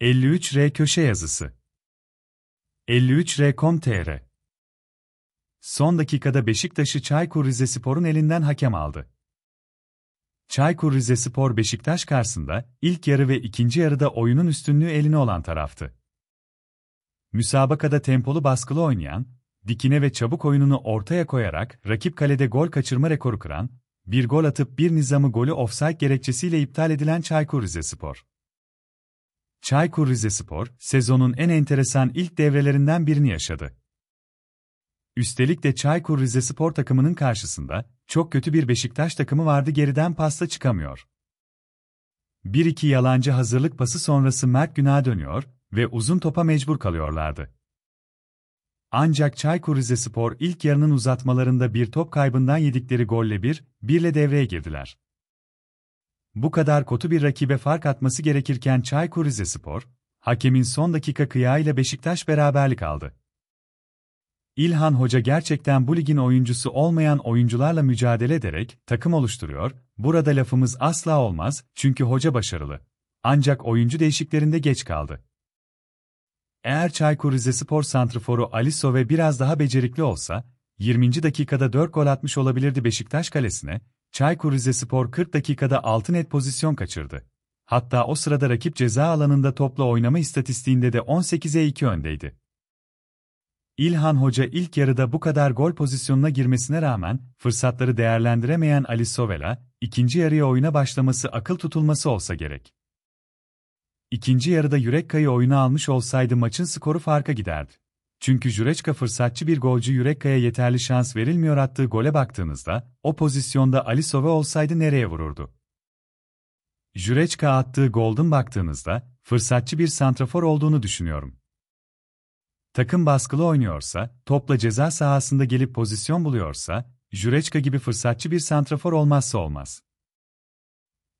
53R köşe yazısı 53R.com.tr Son dakikada Beşiktaş'ı Çaykur Rizespor'un elinden hakem aldı. Çaykur Rizespor Beşiktaş karşısında ilk yarı ve ikinci yarıda oyunun üstünlüğü eline olan taraftı. Müsabakada tempolu baskılı oynayan, dikine ve çabuk oyununu ortaya koyarak rakip kalede gol kaçırma rekoru kıran, bir gol atıp bir nizamı golü offside gerekçesiyle iptal edilen Çaykur Rizespor. Çaykur Rizespor, sezonun en enteresan ilk devrelerinden birini yaşadı. Üstelik de Çaykur Rizespor takımının karşısında çok kötü bir Beşiktaş takımı vardı geriden pasta çıkamıyor. 1-2 yalancı hazırlık pası sonrası Mert Günah'a dönüyor ve uzun topa mecbur kalıyorlardı. Ancak Çaykur Rizespor ilk yarının uzatmalarında bir top kaybından yedikleri golle bir, birle devreye girdiler. Bu kadar kötü bir rakibe fark atması gerekirken Çaykur Rizespor, hakemin son dakika kıyağıyla Beşiktaş beraberlik aldı. İlhan Hoca gerçekten bu ligin oyuncusu olmayan oyuncularla mücadele ederek takım oluşturuyor, burada lafımız asla olmaz çünkü hoca başarılı. Ancak oyuncu değişiklerinde geç kaldı. Eğer Çaykur Rizespor santrforu Alisove biraz daha becerikli olsa, 20. dakikada 4 gol atmış olabilirdi Beşiktaş kalesine, Çaykur Rizespor 40 dakikada 6 net pozisyon kaçırdı. Hatta o sırada rakip ceza alanında topla oynama istatistiğinde de 18'e 2 öndeydi. İlhan Hoca ilk yarıda bu kadar gol pozisyonuna girmesine rağmen, fırsatları değerlendiremeyen Ali Sovela, ikinci yarıya oyuna başlaması akıl tutulması olsa gerek. İkinci yarıda Yürek Kayı oyunu almış olsaydı maçın skoru farka giderdi. Çünkü Jureçka fırsatçı bir golcü Yürek Kaya yeterli şans verilmiyor attığı gole baktığınızda, o pozisyonda Ali Sove olsaydı nereye vururdu? Jureçka attığı golden baktığınızda, fırsatçı bir santrafor olduğunu düşünüyorum. Takım baskılı oynuyorsa, topla ceza sahasında gelip pozisyon buluyorsa, Jureçka gibi fırsatçı bir santrafor olmazsa olmaz.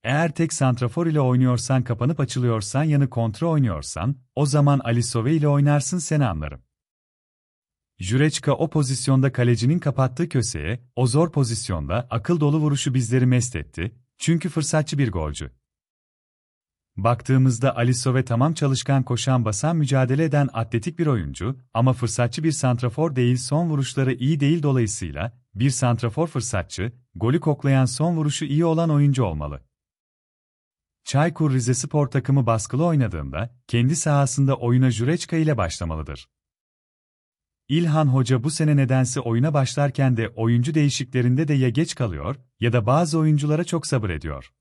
Eğer tek santrafor ile oynuyorsan kapanıp açılıyorsan yanı kontra oynuyorsan, o zaman Ali Sove ile oynarsın seni anlarım. Jureçka o pozisyonda kalecinin kapattığı köseye, o zor pozisyonda akıl dolu vuruşu bizleri mest etti, çünkü fırsatçı bir golcü. Baktığımızda Alisove tamam çalışkan koşan basan mücadele eden atletik bir oyuncu ama fırsatçı bir santrafor değil son vuruşları iyi değil dolayısıyla, bir santrafor fırsatçı, golü koklayan son vuruşu iyi olan oyuncu olmalı. Çaykur Rizespor takımı baskılı oynadığında, kendi sahasında oyuna Jureçka ile başlamalıdır. İlhan Hoca bu sene nedense oyuna başlarken de oyuncu değişiklerinde de ya geç kalıyor ya da bazı oyunculara çok sabır ediyor.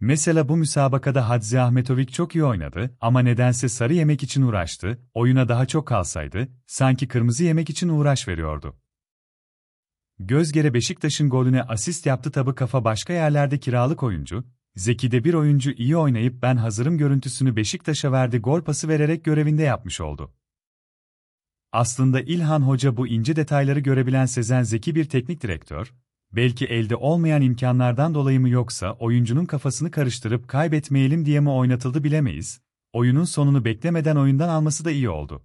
Mesela bu müsabakada Hadzi Ahmetovic çok iyi oynadı ama nedense sarı yemek için uğraştı, oyuna daha çok kalsaydı, sanki kırmızı yemek için uğraş veriyordu. Gözgere Beşiktaş'ın golüne asist yaptı tabi kafa başka yerlerde kiralık oyuncu, Zeki'de bir oyuncu iyi oynayıp ben hazırım görüntüsünü Beşiktaş'a verdi gol pası vererek görevinde yapmış oldu. Aslında İlhan Hoca bu ince detayları görebilen Sezen Zeki bir teknik direktör, belki elde olmayan imkanlardan dolayı mı yoksa oyuncunun kafasını karıştırıp kaybetmeyelim diye mi oynatıldı bilemeyiz, oyunun sonunu beklemeden oyundan alması da iyi oldu.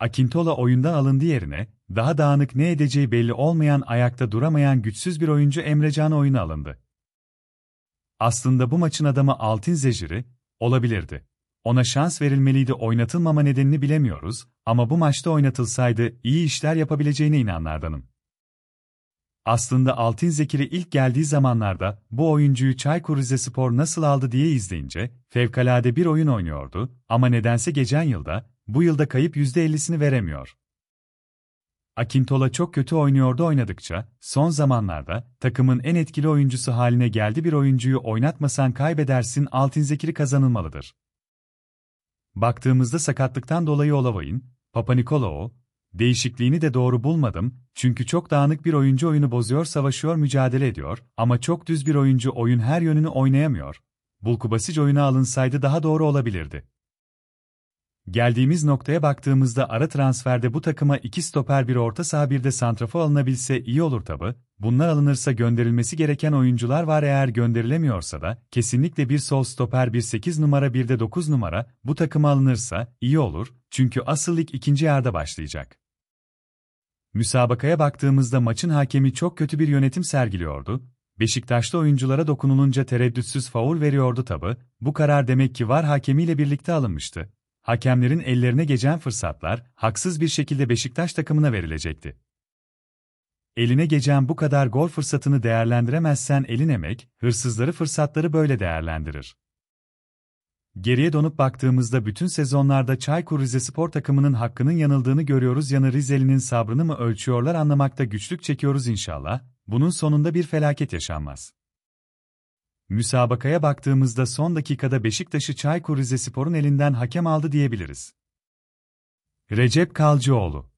Akintola oyundan alındı yerine, daha dağınık ne edeceği belli olmayan ayakta duramayan güçsüz bir oyuncu Emrecan oyuna alındı. Aslında bu maçın adamı Altin Zejiri, olabilirdi. Ona şans verilmeliydi oynatılmama nedenini bilemiyoruz ama bu maçta oynatılsaydı iyi işler yapabileceğine inanlardanım. Aslında Altin Zekiri ilk geldiği zamanlarda bu oyuncuyu Çaykur Rizespor nasıl aldı diye izleyince fevkalade bir oyun oynuyordu ama nedense geçen yılda, bu yılda kayıp %50'sini veremiyor. Akintola çok kötü oynuyordu oynadıkça, son zamanlarda takımın en etkili oyuncusu haline geldi bir oyuncuyu oynatmasan kaybedersin Altin Zekiri kazanılmalıdır. Baktığımızda sakatlıktan dolayı Olavay'ın, Papa Nikolaou, değişikliğini de doğru bulmadım, çünkü çok dağınık bir oyuncu oyunu bozuyor savaşıyor mücadele ediyor, ama çok düz bir oyuncu oyun her yönünü oynayamıyor. Bulkubasic oyuna alınsaydı daha doğru olabilirdi. Geldiğimiz noktaya baktığımızda ara transferde bu takıma iki stoper bir orta saha bir de santrafo alınabilse iyi olur tabi. Bunlar alınırsa gönderilmesi gereken oyuncular var eğer gönderilemiyorsa da kesinlikle bir sol stoper bir 8 numara bir de 9 numara bu takıma alınırsa iyi olur çünkü asıl lig ikinci yarıda başlayacak. Müsabakaya baktığımızda maçın hakemi çok kötü bir yönetim sergiliyordu. Beşiktaş'ta oyunculara dokunulunca tereddütsüz faul veriyordu tabi, bu karar demek ki var hakemiyle birlikte alınmıştı. Hakemlerin ellerine geçen fırsatlar, haksız bir şekilde Beşiktaş takımına verilecekti. Eline geçen bu kadar gol fırsatını değerlendiremezsen elin emek, hırsızları fırsatları böyle değerlendirir. Geriye dönüp baktığımızda bütün sezonlarda Çaykur Rizespor takımının hakkının yanıldığını görüyoruz yanı Rizeli'nin sabrını mı ölçüyorlar anlamakta güçlük çekiyoruz inşallah, bunun sonunda bir felaket yaşanmaz. Müsabakaya baktığımızda son dakikada Beşiktaş'ı Çaykur Rizespor'un elinden hakem aldı diyebiliriz. Recep Kalcıoğlu